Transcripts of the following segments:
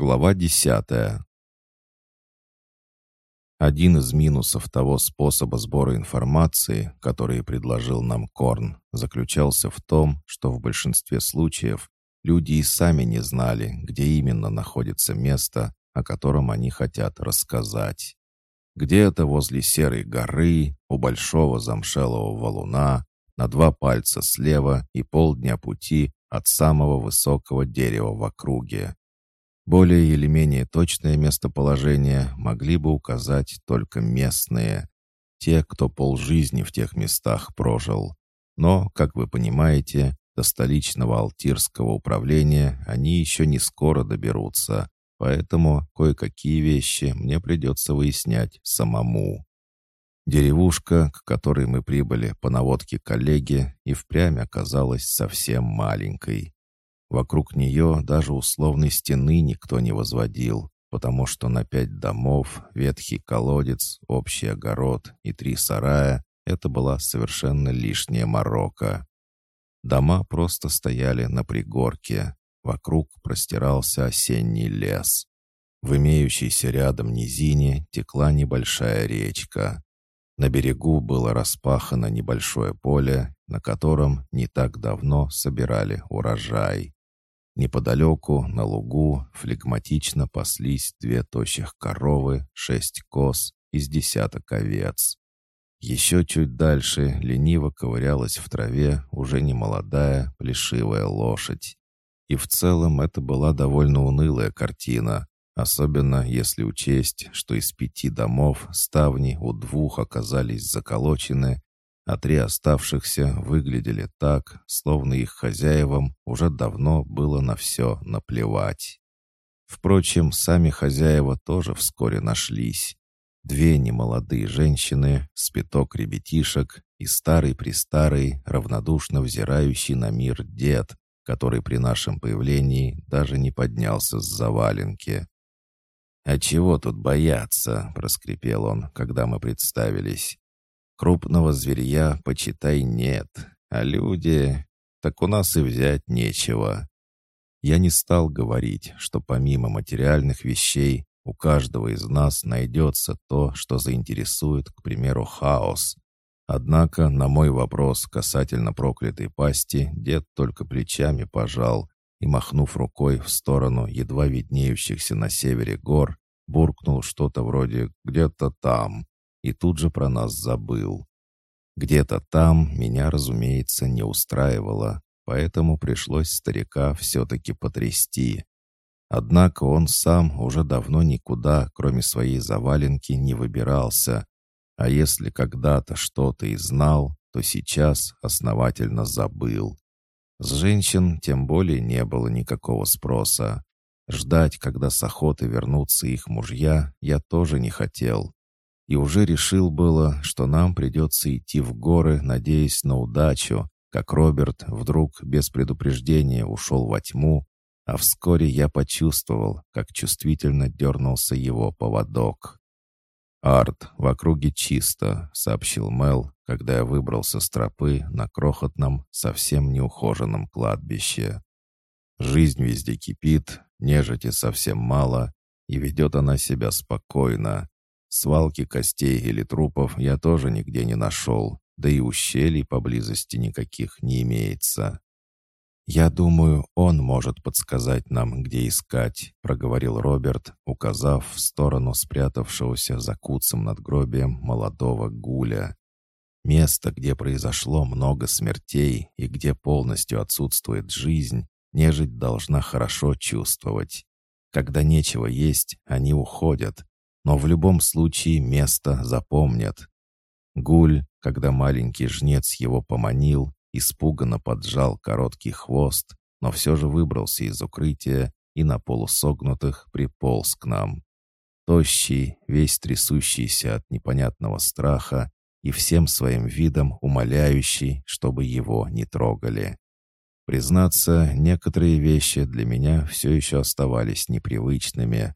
Глава десятая. Один из минусов того способа сбора информации, который предложил нам Корн, заключался в том, что в большинстве случаев люди и сами не знали, где именно находится место, о котором они хотят рассказать. Где-то возле Серой горы, у большого замшелого валуна, на два пальца слева и полдня пути от самого высокого дерева в округе. Более или менее точное местоположение могли бы указать только местные, те, кто полжизни в тех местах прожил. Но, как вы понимаете, до столичного Алтирского управления они еще не скоро доберутся, поэтому кое-какие вещи мне придется выяснять самому. Деревушка, к которой мы прибыли по наводке коллеги, и впрямь оказалась совсем маленькой. Вокруг нее даже условной стены никто не возводил, потому что на пять домов, ветхий колодец, общий огород и три сарая это была совершенно лишняя морока. Дома просто стояли на пригорке. Вокруг простирался осенний лес. В имеющейся рядом низине текла небольшая речка. На берегу было распахано небольшое поле, на котором не так давно собирали урожай. Неподалеку, на лугу, флегматично паслись две тощих коровы, шесть коз из десяток овец. Еще чуть дальше лениво ковырялась в траве уже не молодая, плешивая лошадь. И в целом это была довольно унылая картина, особенно если учесть, что из пяти домов ставни у двух оказались заколочены, а три оставшихся выглядели так, словно их хозяевам уже давно было на все наплевать. Впрочем, сами хозяева тоже вскоре нашлись. Две немолодые женщины, спиток ребятишек и старый-престарый, равнодушно взирающий на мир дед, который при нашем появлении даже не поднялся с заваленки. «А чего тут бояться?» — проскрипел он, когда мы представились. Крупного зверья, почитай, нет, а люди... Так у нас и взять нечего. Я не стал говорить, что помимо материальных вещей у каждого из нас найдется то, что заинтересует, к примеру, хаос. Однако на мой вопрос касательно проклятой пасти дед только плечами пожал и, махнув рукой в сторону едва виднеющихся на севере гор, буркнул что-то вроде «где-то там» и тут же про нас забыл. Где-то там меня, разумеется, не устраивало, поэтому пришлось старика все-таки потрясти. Однако он сам уже давно никуда, кроме своей заваленки, не выбирался. А если когда-то что-то и знал, то сейчас основательно забыл. С женщин тем более не было никакого спроса. Ждать, когда с охоты вернутся их мужья, я тоже не хотел и уже решил было, что нам придется идти в горы, надеясь на удачу, как Роберт вдруг без предупреждения ушел во тьму, а вскоре я почувствовал, как чувствительно дернулся его поводок. «Арт, в округе чисто», — сообщил Мел, когда я выбрался с тропы на крохотном, совсем неухоженном кладбище. Жизнь везде кипит, нежити совсем мало, и ведет она себя спокойно, Свалки костей или трупов я тоже нигде не нашел, да и ущелий поблизости никаких не имеется. «Я думаю, он может подсказать нам, где искать», — проговорил Роберт, указав в сторону спрятавшегося за куцем над гробием молодого гуля. Место, где произошло много смертей и где полностью отсутствует жизнь, нежить должна хорошо чувствовать. Когда нечего есть, они уходят, но в любом случае место запомнят. Гуль, когда маленький жнец его поманил, испуганно поджал короткий хвост, но все же выбрался из укрытия и на полусогнутых приполз к нам. Тощий, весь трясущийся от непонятного страха и всем своим видом умоляющий, чтобы его не трогали. Признаться, некоторые вещи для меня все еще оставались непривычными,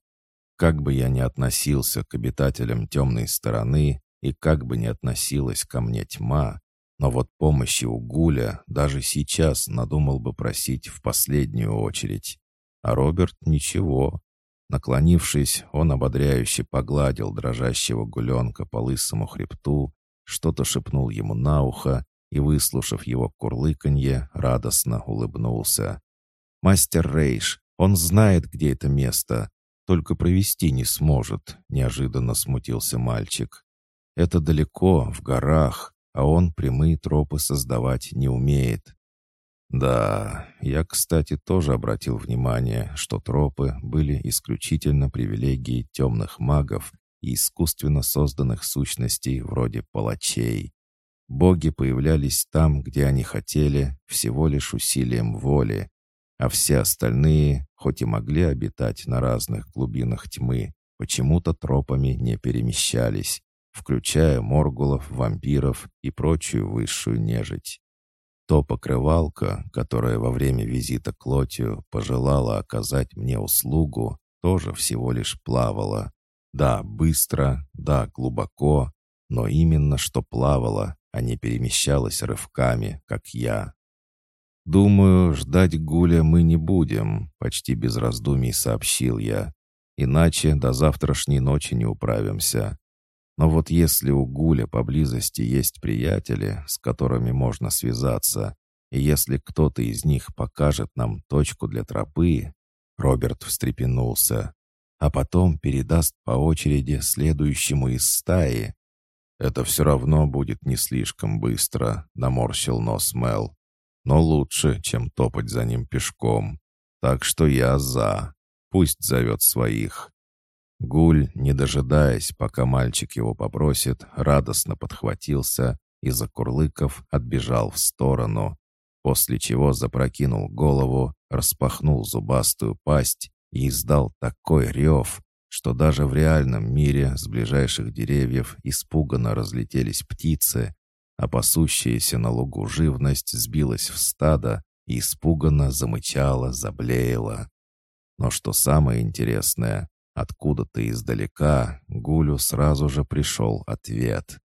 как бы я ни относился к обитателям темной стороны и как бы ни относилась ко мне тьма, но вот помощи у Гуля даже сейчас надумал бы просить в последнюю очередь. А Роберт ничего. Наклонившись, он ободряюще погладил дрожащего гуленка по лысому хребту, что-то шепнул ему на ухо и, выслушав его курлыканье, радостно улыбнулся. «Мастер Рейш, он знает, где это место, только провести не сможет», — неожиданно смутился мальчик. «Это далеко, в горах, а он прямые тропы создавать не умеет. Да, я, кстати, тоже обратил внимание, что тропы были исключительно привилегией темных магов и искусственно созданных сущностей вроде палачей. Боги появлялись там, где они хотели, всего лишь усилием воли, а все остальные, хоть и могли обитать на разных глубинах тьмы, почему-то тропами не перемещались, включая моргулов, вампиров и прочую высшую нежить. То покрывалка, которая во время визита к Лотию пожелала оказать мне услугу, тоже всего лишь плавала. Да, быстро, да, глубоко, но именно что плавала, а не перемещалась рывками, как я. «Думаю, ждать Гуля мы не будем», — почти без раздумий сообщил я. «Иначе до завтрашней ночи не управимся. Но вот если у Гуля поблизости есть приятели, с которыми можно связаться, и если кто-то из них покажет нам точку для тропы, Роберт встрепенулся, а потом передаст по очереди следующему из стаи. Это все равно будет не слишком быстро, наморщил нос Мел. Но лучше, чем топать за ним пешком. Так что я за. Пусть зовет своих. Гуль, не дожидаясь, пока мальчик его попросит, радостно подхватился и, закурлыков, отбежал в сторону, после чего запрокинул голову, распахнул зубастую пасть и издал такой рев, что даже в реальном мире с ближайших деревьев испуганно разлетелись птицы, а пасущаяся на лугу живность сбилась в стадо и испуганно замычала, заблеяла. Но что самое интересное, Откуда-то издалека Гулю сразу же пришел ответ.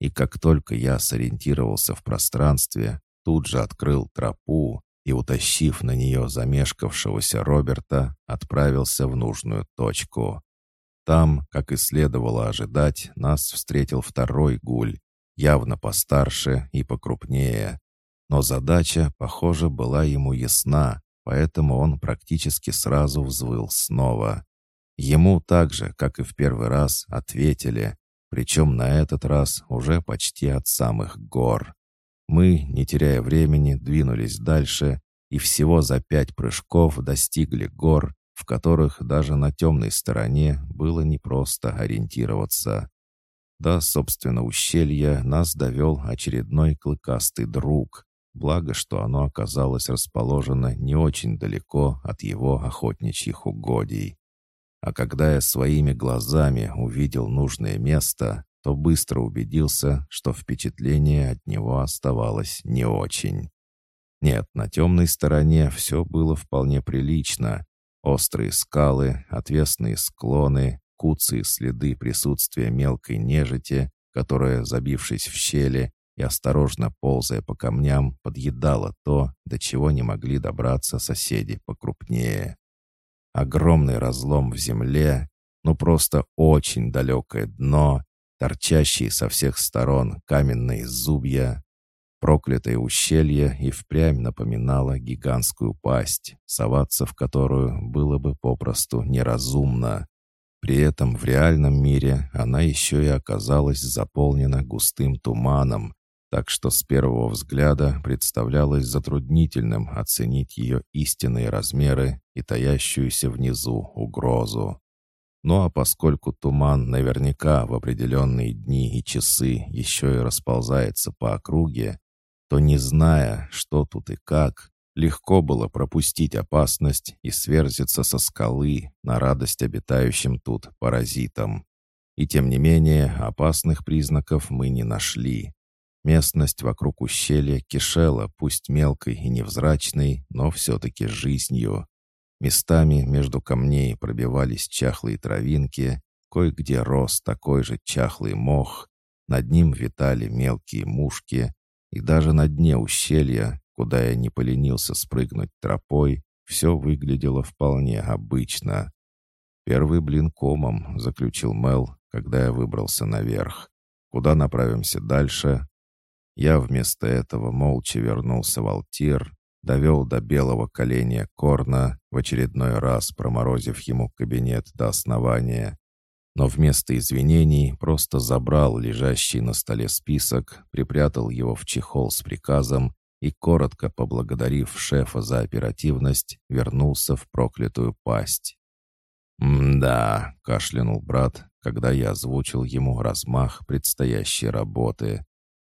И как только я сориентировался в пространстве, тут же открыл тропу и, утащив на нее замешкавшегося Роберта, отправился в нужную точку. Там, как и следовало ожидать, нас встретил второй гуль, явно постарше и покрупнее. Но задача, похоже, была ему ясна, поэтому он практически сразу взвыл снова. Ему так же, как и в первый раз, ответили, причем на этот раз уже почти от самых гор. Мы, не теряя времени, двинулись дальше и всего за пять прыжков достигли гор, в которых даже на темной стороне было непросто ориентироваться. Да, собственно, ущелье нас довел очередной клыкастый друг, благо, что оно оказалось расположено не очень далеко от его охотничьих угодий. А когда я своими глазами увидел нужное место, то быстро убедился, что впечатление от него оставалось не очень. Нет, на темной стороне все было вполне прилично. Острые скалы, отвесные склоны, куцые следы присутствия мелкой нежити, которая, забившись в щели и осторожно ползая по камням, подъедала то, до чего не могли добраться соседи покрупнее. Огромный разлом в земле, ну просто очень далекое дно, торчащие со всех сторон каменные зубья. Проклятое ущелье и впрямь напоминало гигантскую пасть, соваться в которую было бы попросту неразумно. При этом в реальном мире она еще и оказалась заполнена густым туманом, так что с первого взгляда представлялось затруднительным оценить ее истинные размеры и таящуюся внизу угрозу. Ну а поскольку туман наверняка в определенные дни и часы еще и расползается по округе, то не зная, что тут и как, легко было пропустить опасность и сверзиться со скалы на радость обитающим тут паразитам. И тем не менее опасных признаков мы не нашли. Местность вокруг ущелья кишела, пусть мелкой и невзрачной, но все-таки жизнью. Местами между камней пробивались чахлые травинки, кое-где рос такой же чахлый мох, над ним витали мелкие мушки, и даже на дне ущелья, куда я не поленился спрыгнуть тропой, все выглядело вполне обычно. «Первый блин комом», — заключил Мел, когда я выбрался наверх. «Куда направимся дальше?» Я вместо этого молча вернулся в Алтир, довел до белого коленя Корна, в очередной раз проморозив ему кабинет до основания. Но вместо извинений просто забрал лежащий на столе список, припрятал его в чехол с приказом и, коротко поблагодарив шефа за оперативность, вернулся в проклятую пасть. «М-да», — кашлянул брат, когда я озвучил ему размах предстоящей работы.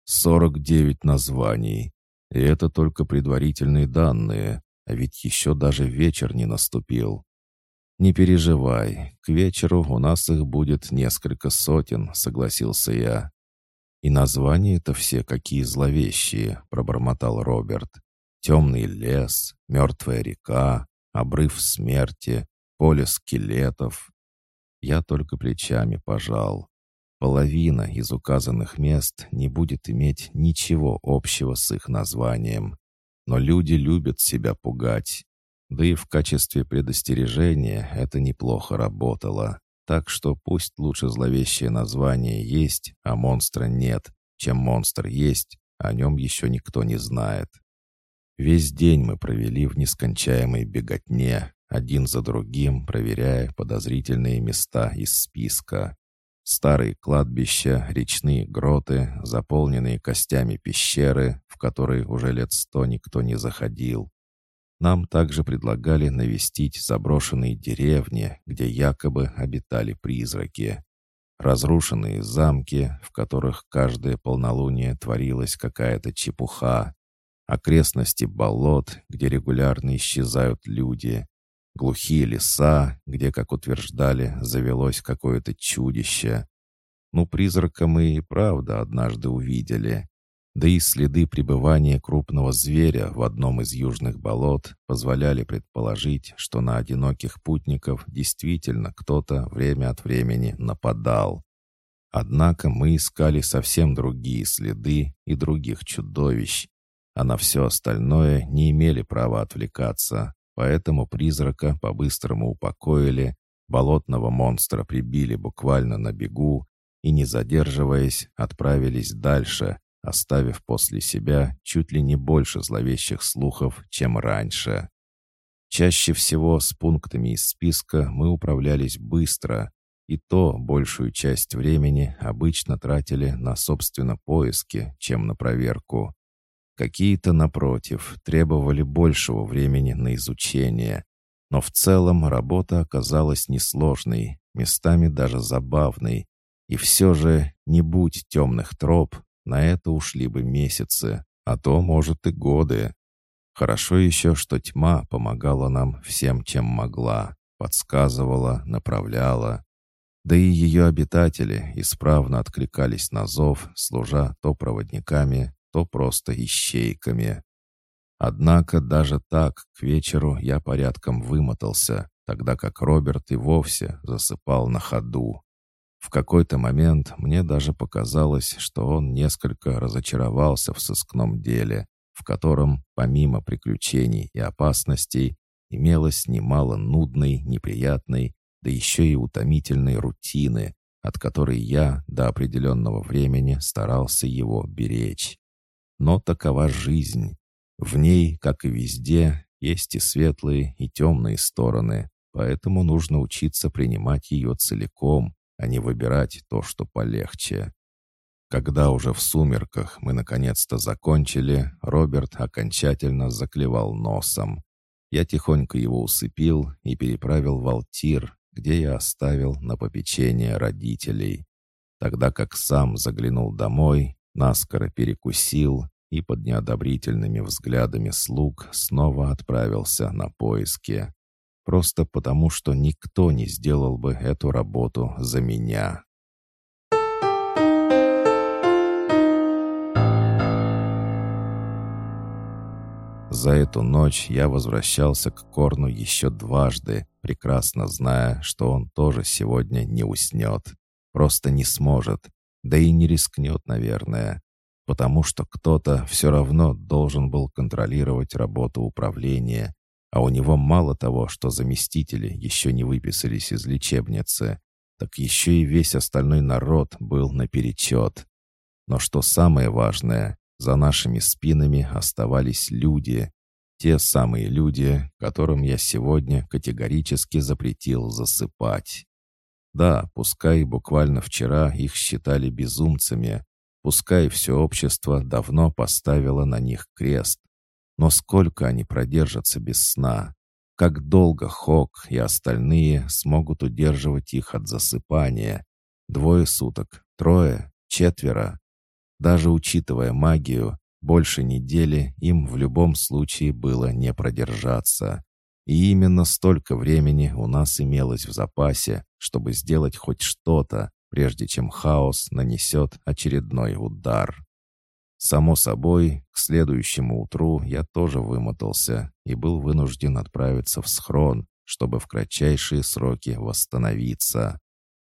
«Сорок девять названий. И это только предварительные данные, а ведь еще даже вечер не наступил. «Не переживай, к вечеру у нас их будет несколько сотен», — согласился я. «И названия-то все какие зловещие», — пробормотал Роберт. «Темный лес, мертвая река, обрыв смерти, поле скелетов». Я только плечами пожал. Половина из указанных мест не будет иметь ничего общего с их названием. Но люди любят себя пугать. Да и в качестве предостережения это неплохо работало. Так что пусть лучше зловещее название есть, а монстра нет, чем монстр есть, о нем еще никто не знает. Весь день мы провели в нескончаемой беготне, один за другим проверяя подозрительные места из списка. Старые кладбища, речные гроты, заполненные костями пещеры, в которые уже лет сто никто не заходил. Нам также предлагали навестить заброшенные деревни, где якобы обитали призраки. Разрушенные замки, в которых каждое полнолуние творилась какая-то чепуха. Окрестности болот, где регулярно исчезают люди. Глухие леса, где, как утверждали, завелось какое-то чудище. Ну, призрака мы и правда однажды увидели. Да и следы пребывания крупного зверя в одном из южных болот позволяли предположить, что на одиноких путников действительно кто-то время от времени нападал. Однако мы искали совсем другие следы и других чудовищ, а на все остальное не имели права отвлекаться. Поэтому призрака по-быстрому упокоили, болотного монстра прибили буквально на бегу и, не задерживаясь, отправились дальше, оставив после себя чуть ли не больше зловещих слухов, чем раньше. Чаще всего с пунктами из списка мы управлялись быстро, и то большую часть времени обычно тратили на, собственно, поиски, чем на проверку. Какие-то, напротив, требовали большего времени на изучение. Но в целом работа оказалась несложной, местами даже забавной. И все же, не будь темных троп, на это ушли бы месяцы, а то, может, и годы. Хорошо еще, что тьма помогала нам всем, чем могла, подсказывала, направляла. Да и ее обитатели исправно откликались на зов, служа то проводниками, то просто ищейками. Однако даже так к вечеру я порядком вымотался, тогда как Роберт и вовсе засыпал на ходу. В какой-то момент мне даже показалось, что он несколько разочаровался в сыскном деле, в котором, помимо приключений и опасностей, имелось немало нудной, неприятной, да еще и утомительной рутины, от которой я до определенного времени старался его беречь. Но такова жизнь. В ней, как и везде, есть и светлые, и темные стороны, поэтому нужно учиться принимать ее целиком, а не выбирать то, что полегче. Когда уже в сумерках мы наконец-то закончили, Роберт окончательно заклевал носом. Я тихонько его усыпил и переправил в Алтир, где я оставил на попечение родителей. Тогда как сам заглянул домой наскоро перекусил и под неодобрительными взглядами слуг снова отправился на поиски. Просто потому, что никто не сделал бы эту работу за меня. За эту ночь я возвращался к Корну еще дважды, прекрасно зная, что он тоже сегодня не уснет. Просто не сможет, да и не рискнет, наверное, потому что кто-то все равно должен был контролировать работу управления, А у него мало того, что заместители еще не выписались из лечебницы, так еще и весь остальной народ был наперечет. Но что самое важное, за нашими спинами оставались люди. Те самые люди, которым я сегодня категорически запретил засыпать. Да, пускай буквально вчера их считали безумцами, пускай все общество давно поставило на них крест. Но сколько они продержатся без сна? Как долго Хок и остальные смогут удерживать их от засыпания? Двое суток? Трое? Четверо? Даже учитывая магию, больше недели им в любом случае было не продержаться. И именно столько времени у нас имелось в запасе, чтобы сделать хоть что-то, прежде чем хаос нанесет очередной удар. Само собой, к следующему утру я тоже вымотался и был вынужден отправиться в схрон, чтобы в кратчайшие сроки восстановиться.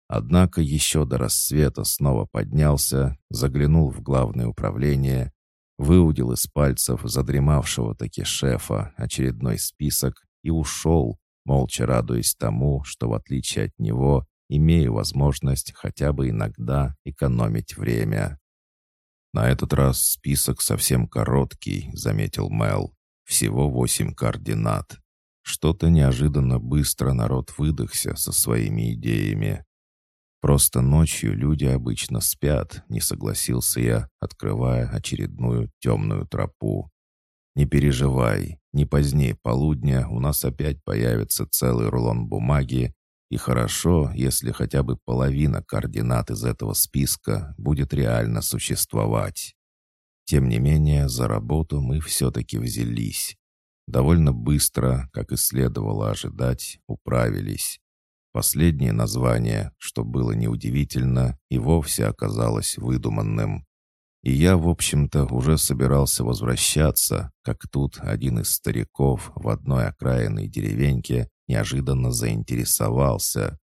Однако еще до рассвета снова поднялся, заглянул в главное управление, выудил из пальцев задремавшего таки шефа очередной список и ушел, молча радуясь тому, что в отличие от него имею возможность хотя бы иногда экономить время. «На этот раз список совсем короткий», — заметил Мел. «Всего восемь координат. Что-то неожиданно быстро народ выдохся со своими идеями. Просто ночью люди обычно спят», — не согласился я, открывая очередную темную тропу. «Не переживай, не позднее полудня у нас опять появится целый рулон бумаги, и хорошо, если хотя бы половина координат из этого списка будет реально существовать. Тем не менее, за работу мы все-таки взялись. Довольно быстро, как и следовало ожидать, управились. Последнее название, что было неудивительно, и вовсе оказалось выдуманным. И я, в общем-то, уже собирался возвращаться, как тут один из стариков в одной окраинной деревеньке неожиданно заинтересовался.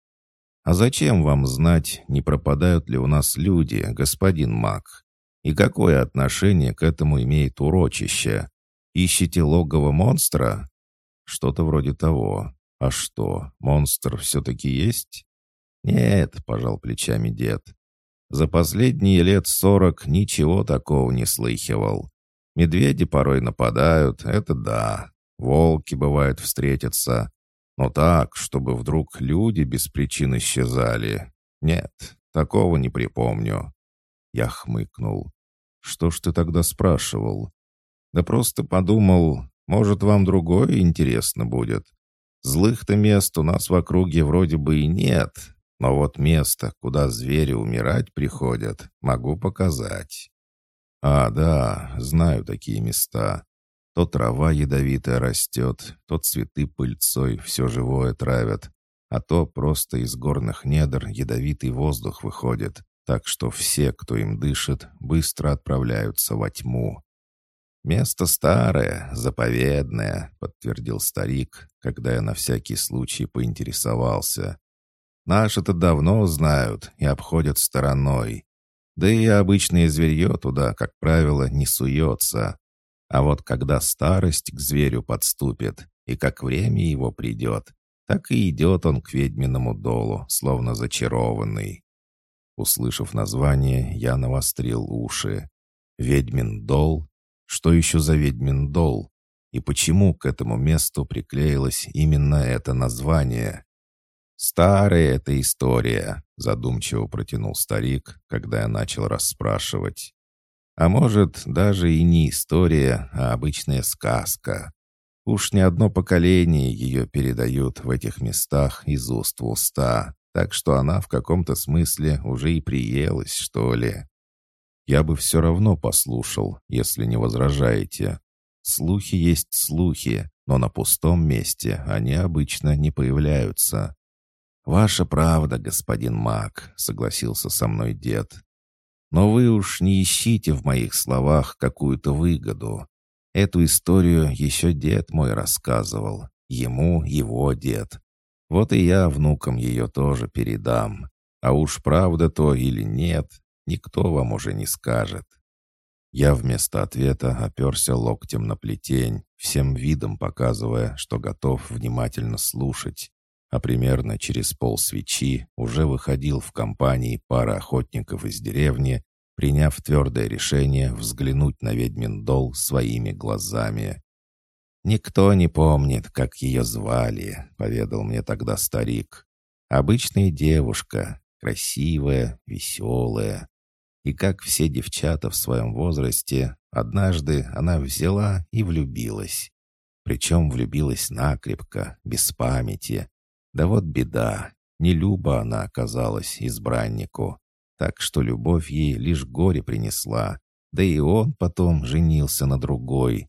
«А зачем вам знать, не пропадают ли у нас люди, господин Мак? И какое отношение к этому имеет урочище? Ищете логово монстра?» «Что-то вроде того. А что, монстр все-таки есть?» «Нет», — пожал плечами дед. «За последние лет сорок ничего такого не слыхивал. Медведи порой нападают, это да. Волки, бывают, встретятся. Но так, чтобы вдруг люди без причин исчезали. Нет, такого не припомню. Я хмыкнул. Что ж ты тогда спрашивал? Да просто подумал, может, вам другое интересно будет. Злых-то мест у нас в округе вроде бы и нет, но вот место, куда звери умирать приходят, могу показать. А, да, знаю такие места. То трава ядовитая растет, то цветы пыльцой все живое травят, а то просто из горных недр ядовитый воздух выходит, так что все, кто им дышит, быстро отправляются во тьму. «Место старое, заповедное», — подтвердил старик, когда я на всякий случай поинтересовался. «Наши-то давно знают и обходят стороной. Да и обычное зверье туда, как правило, не суется. А вот когда старость к зверю подступит, и как время его придет, так и идет он к ведьминому долу, словно зачарованный. Услышав название, я навострил уши. «Ведьмин дол? Что еще за ведьмин дол? И почему к этому месту приклеилось именно это название?» «Старая эта история», — задумчиво протянул старик, когда я начал расспрашивать. А может, даже и не история, а обычная сказка. Уж не одно поколение ее передают в этих местах из уст в уста, так что она в каком-то смысле уже и приелась, что ли. Я бы все равно послушал, если не возражаете. Слухи есть слухи, но на пустом месте они обычно не появляются. «Ваша правда, господин Мак», — согласился со мной дед. Но вы уж не ищите в моих словах какую-то выгоду. Эту историю еще дед мой рассказывал. Ему его дед. Вот и я внукам ее тоже передам. А уж правда то или нет, никто вам уже не скажет. Я вместо ответа оперся локтем на плетень, всем видом показывая, что готов внимательно слушать, а примерно через пол свечи уже выходил в компании пара охотников из деревни, приняв твердое решение взглянуть на ведьмин дол своими глазами. «Никто не помнит, как ее звали», — поведал мне тогда старик. «Обычная девушка, красивая, веселая. И как все девчата в своем возрасте, однажды она взяла и влюбилась. Причем влюбилась накрепко, без памяти. Да вот беда, не люба она оказалась избраннику. Так что любовь ей лишь горе принесла. Да и он потом женился на другой.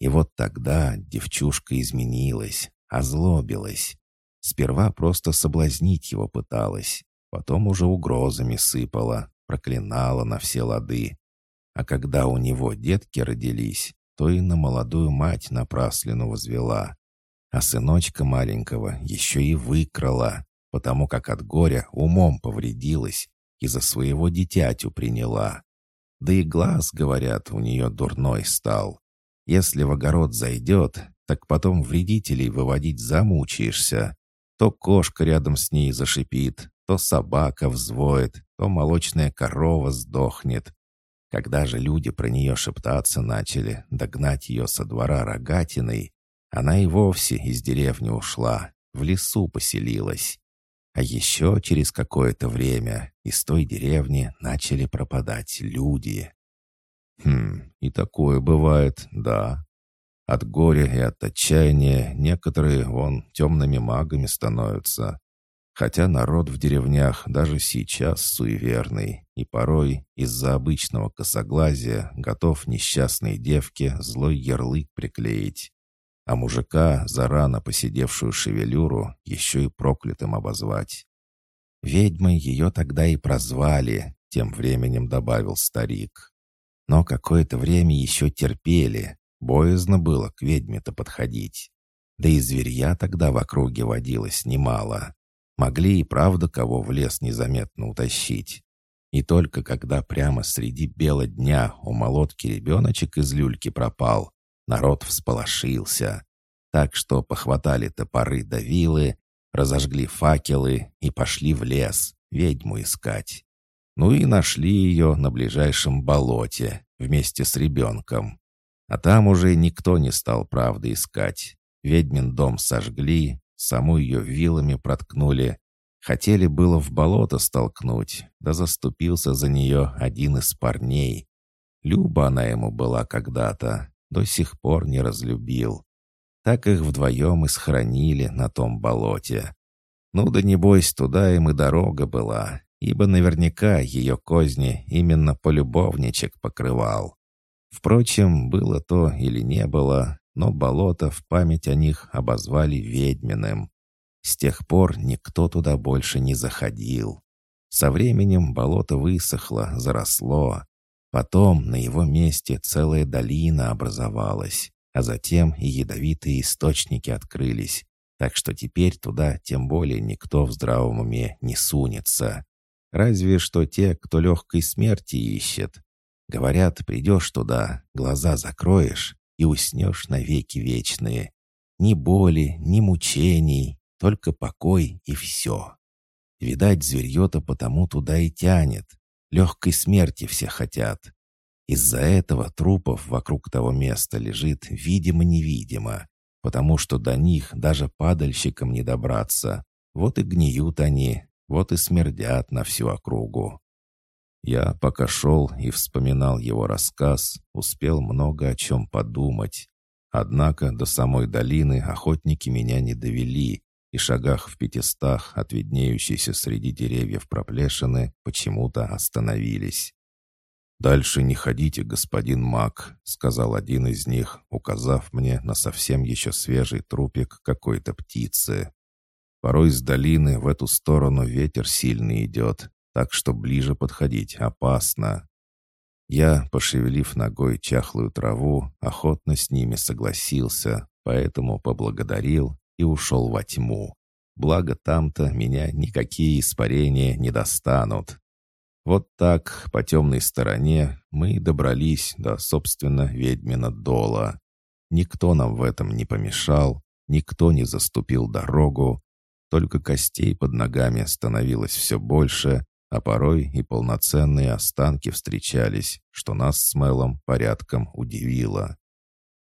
И вот тогда девчушка изменилась, озлобилась. Сперва просто соблазнить его пыталась, потом уже угрозами сыпала, проклинала на все лады. А когда у него детки родились, то и на молодую мать напраслину возвела. А сыночка маленького еще и выкрала, потому как от горя умом повредилась и за своего дитятю приняла. Да и глаз, говорят, у нее дурной стал. Если в огород зайдет, так потом вредителей выводить замучаешься. То кошка рядом с ней зашипит, то собака взвоет, то молочная корова сдохнет. Когда же люди про нее шептаться начали, догнать ее со двора рогатиной, она и вовсе из деревни ушла, в лесу поселилась. А еще через какое-то время из той деревни начали пропадать люди. Хм, и такое бывает, да. От горя и от отчаяния некоторые, вон, темными магами становятся. Хотя народ в деревнях даже сейчас суеверный и порой из-за обычного косоглазия готов несчастной девке злой ярлык приклеить. А мужика за рано посидевшую шевелюру еще и проклятым обозвать. Ведьмой ее тогда и прозвали, тем временем добавил старик. Но какое-то время еще терпели, боязно было к ведьме-то подходить. Да и зверья тогда в округе водилось немало. Могли и правда кого в лес незаметно утащить. И только когда прямо среди бела дня у молотки ребеночек из люльки пропал, народ всполошился. Так что похватали топоры да вилы, разожгли факелы и пошли в лес ведьму искать. Ну и нашли ее на ближайшем болоте вместе с ребенком. А там уже никто не стал правды искать. Ведьмин дом сожгли, саму ее вилами проткнули. Хотели было в болото столкнуть, да заступился за нее один из парней. Люба она ему была когда-то, до сих пор не разлюбил. Так их вдвоем и схоронили на том болоте. Ну да небось, туда им и дорога была, ибо наверняка ее козни именно полюбовничек покрывал. Впрочем, было то или не было, но болото в память о них обозвали ведьминым. С тех пор никто туда больше не заходил. Со временем болото высохло, заросло. Потом на его месте целая долина образовалась, а затем и ядовитые источники открылись, так что теперь туда тем более никто в здравом уме не сунется. Разве что те, кто легкой смерти ищет. Говорят, придешь туда, глаза закроешь, и уснешь навеки вечные. Ни боли, ни мучений, только покой и все. Видать, зверье-то потому туда и тянет. Легкой смерти все хотят. Из-за этого трупов вокруг того места лежит видимо-невидимо, потому что до них даже падальщикам не добраться. Вот и гниют они, вот и смердят на всю округу. Я, пока шел и вспоминал его рассказ, успел много о чем подумать. Однако до самой долины охотники меня не довели, и шагах в пятистах от виднеющейся среди деревьев проплешины почему-то остановились. «Дальше не ходите, господин маг», — сказал один из них, указав мне на совсем еще свежий трупик какой-то птицы. «Порой с долины в эту сторону ветер сильный идет, так что ближе подходить опасно. Я, пошевелив ногой чахлую траву, охотно с ними согласился, поэтому поблагодарил и ушел во тьму. Благо там-то меня никакие испарения не достанут. Вот так, по темной стороне, мы добрались до, собственно, ведьмина дола. Никто нам в этом не помешал, никто не заступил дорогу, только костей под ногами становилось все больше, а порой и полноценные останки встречались, что нас с Мелом порядком удивило.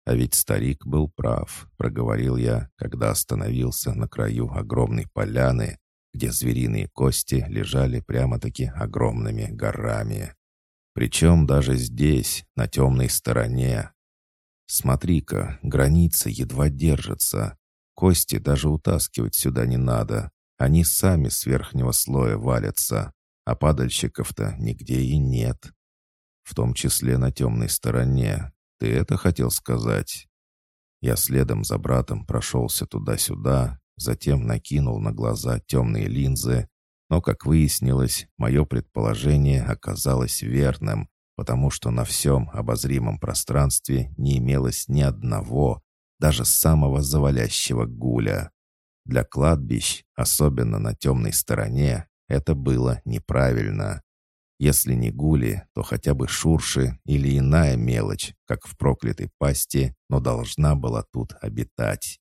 А ведь старик был прав, проговорил я, когда остановился на краю огромной поляны, где звериные кости лежали прямо-таки огромными горами. Причем даже здесь, на темной стороне. Смотри-ка, граница едва держится. Кости даже утаскивать сюда не надо. Они сами с верхнего слоя валятся а падальщиков-то нигде и нет. В том числе на темной стороне. Ты это хотел сказать?» Я следом за братом прошелся туда-сюда, затем накинул на глаза темные линзы, но, как выяснилось, мое предположение оказалось верным, потому что на всем обозримом пространстве не имелось ни одного, даже самого завалящего гуля. Для кладбищ, особенно на темной стороне, это было неправильно. Если не гули, то хотя бы шурши или иная мелочь, как в проклятой пасти, но должна была тут обитать.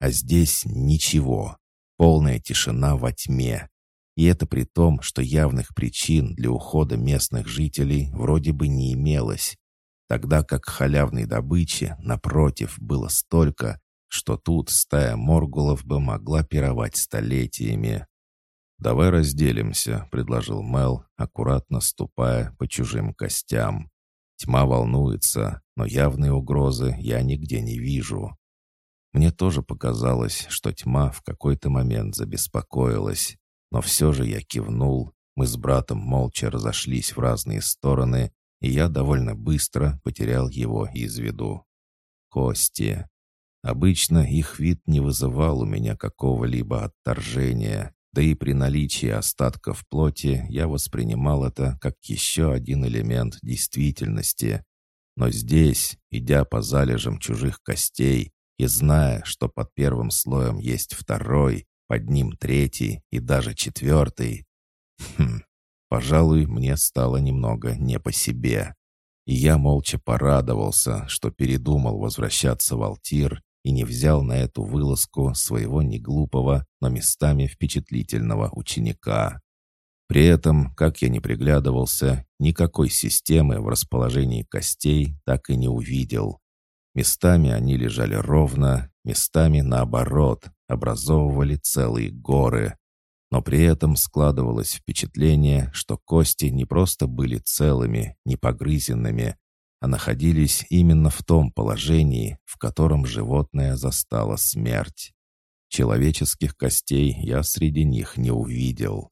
А здесь ничего. Полная тишина во тьме. И это при том, что явных причин для ухода местных жителей вроде бы не имелось. Тогда как халявной добычи, напротив, было столько, что тут стая моргулов бы могла пировать столетиями. «Давай разделимся», — предложил Мел, аккуратно ступая по чужим костям. Тьма волнуется, но явные угрозы я нигде не вижу. Мне тоже показалось, что тьма в какой-то момент забеспокоилась, но все же я кивнул, мы с братом молча разошлись в разные стороны, и я довольно быстро потерял его из виду. Кости. Обычно их вид не вызывал у меня какого-либо отторжения, да и при наличии остатков плоти я воспринимал это как еще один элемент действительности. Но здесь, идя по залежам чужих костей и зная, что под первым слоем есть второй, под ним третий и даже четвертый, хм, пожалуй, мне стало немного не по себе. И я молча порадовался, что передумал возвращаться в Алтир и не взял на эту вылазку своего неглупого, но местами впечатлительного ученика. При этом, как я не приглядывался, никакой системы в расположении костей так и не увидел. Местами они лежали ровно, местами наоборот, образовывали целые горы. Но при этом складывалось впечатление, что кости не просто были целыми, непогрызенными, а находились именно в том положении, в котором животное застало смерть. Человеческих костей я среди них не увидел.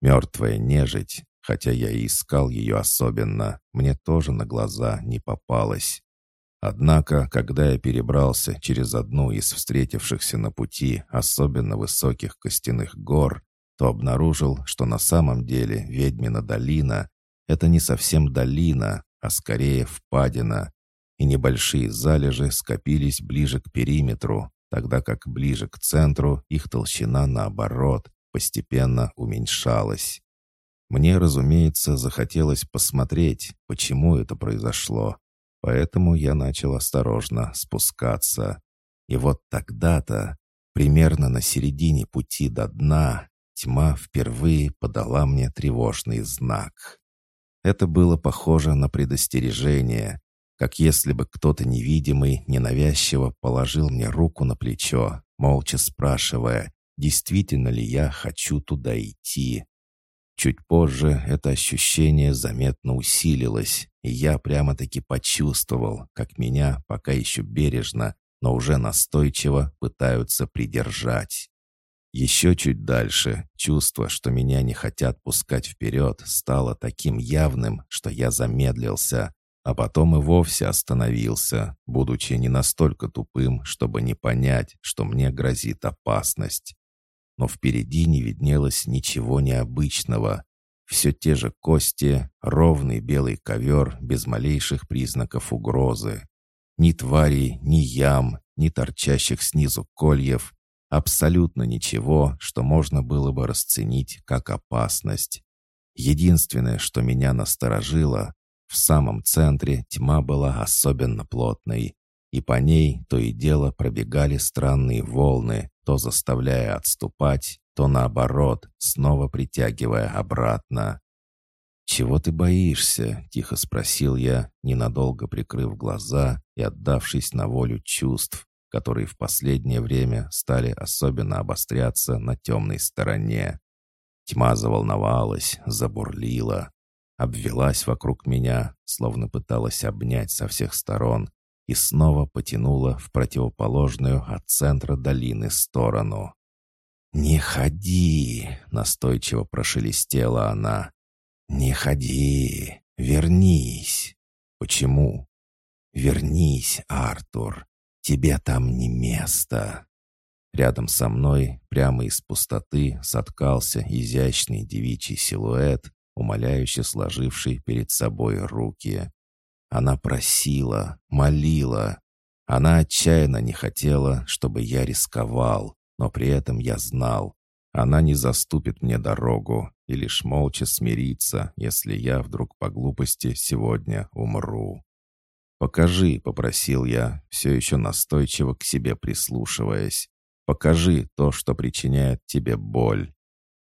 Мертвая нежить, хотя я и искал ее особенно, мне тоже на глаза не попалась. Однако, когда я перебрался через одну из встретившихся на пути особенно высоких костяных гор, то обнаружил, что на самом деле ведьмина долина — это не совсем долина, а скорее впадина, и небольшие залежи скопились ближе к периметру, тогда как ближе к центру их толщина, наоборот, постепенно уменьшалась. Мне, разумеется, захотелось посмотреть, почему это произошло, поэтому я начал осторожно спускаться. И вот тогда-то, примерно на середине пути до дна, тьма впервые подала мне тревожный знак. Это было похоже на предостережение, как если бы кто-то невидимый, ненавязчиво положил мне руку на плечо, молча спрашивая, действительно ли я хочу туда идти. Чуть позже это ощущение заметно усилилось, и я прямо-таки почувствовал, как меня пока еще бережно, но уже настойчиво пытаются придержать. Еще чуть дальше чувство, что меня не хотят пускать вперед, стало таким явным, что я замедлился, а потом и вовсе остановился, будучи не настолько тупым, чтобы не понять, что мне грозит опасность. Но впереди не виднелось ничего необычного. Все те же кости, ровный белый ковер без малейших признаков угрозы. Ни тварей, ни ям, ни торчащих снизу кольев, Абсолютно ничего, что можно было бы расценить как опасность. Единственное, что меня насторожило, в самом центре тьма была особенно плотной, и по ней то и дело пробегали странные волны, то заставляя отступать, то наоборот, снова притягивая обратно. «Чего ты боишься?» — тихо спросил я, ненадолго прикрыв глаза и отдавшись на волю чувств, которые в последнее время стали особенно обостряться на темной стороне. Тьма заволновалась, забурлила, обвелась вокруг меня, словно пыталась обнять со всех сторон, и снова потянула в противоположную от центра долины сторону. «Не ходи!» — настойчиво прошелестела она. «Не ходи! Вернись!» «Почему?» «Вернись, Артур! Тебе там не место!» Рядом со мной, прямо из пустоты, соткался изящный девичий силуэт, умоляюще сложивший перед собой руки. Она просила, молила. Она отчаянно не хотела, чтобы я рисковал, но при этом я знал, она не заступит мне дорогу и лишь молча смирится, если я вдруг по глупости сегодня умру. «Покажи», — попросил я, все еще настойчиво к себе прислушиваясь. «Покажи то, что причиняет тебе боль».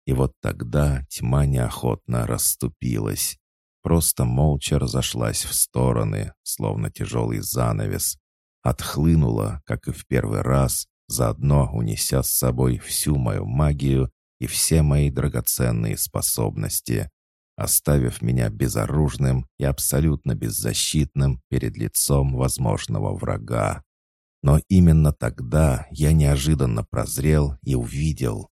И вот тогда тьма неохотно расступилась. Просто молча разошлась в стороны, словно тяжелый занавес. Отхлынула, как и в первый раз, заодно унеся с собой всю мою магию и все мои драгоценные способности, оставив меня безоружным и абсолютно беззащитным перед лицом возможного врага. Но именно тогда я неожиданно прозрел и увидел.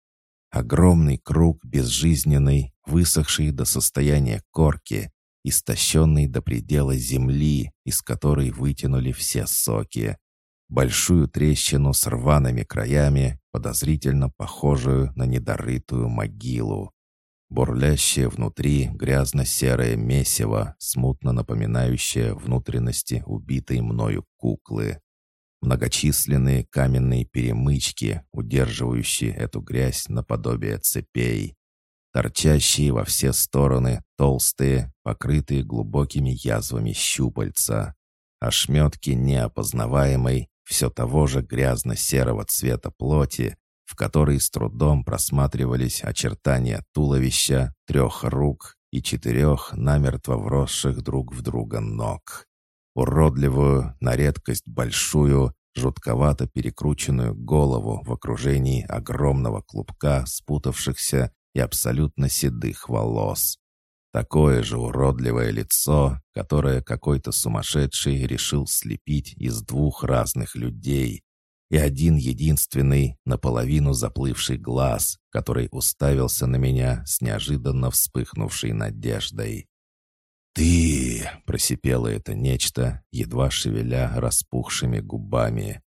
Огромный круг безжизненный, высохший до состояния корки, истощенный до предела земли, из которой вытянули все соки большую трещину с рваными краями, подозрительно похожую на недорытую могилу. Бурлящее внутри грязно-серое месиво, смутно напоминающее внутренности убитой мною куклы. Многочисленные каменные перемычки, удерживающие эту грязь наподобие цепей. Торчащие во все стороны толстые, покрытые глубокими язвами щупальца. Ошметки неопознаваемой, все того же грязно-серого цвета плоти, в которой с трудом просматривались очертания туловища, трех рук и четырех намертво вросших друг в друга ног. Уродливую, на редкость большую, жутковато перекрученную голову в окружении огромного клубка спутавшихся и абсолютно седых волос. Такое же уродливое лицо, которое какой-то сумасшедший решил слепить из двух разных людей, и один единственный, наполовину заплывший глаз, который уставился на меня с неожиданно вспыхнувшей надеждой. «Ты!» — просипело это нечто, едва шевеля распухшими губами.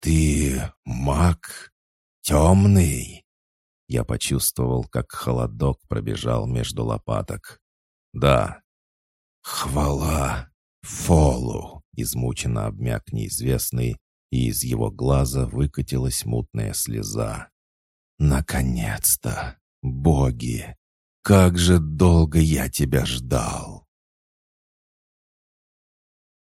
«Ты маг? Темный?» Я почувствовал, как холодок пробежал между лопаток. «Да». «Хвала Фолу!» — измученно обмяк неизвестный, и из его глаза выкатилась мутная слеза. «Наконец-то! Боги! Как же долго я тебя ждал!»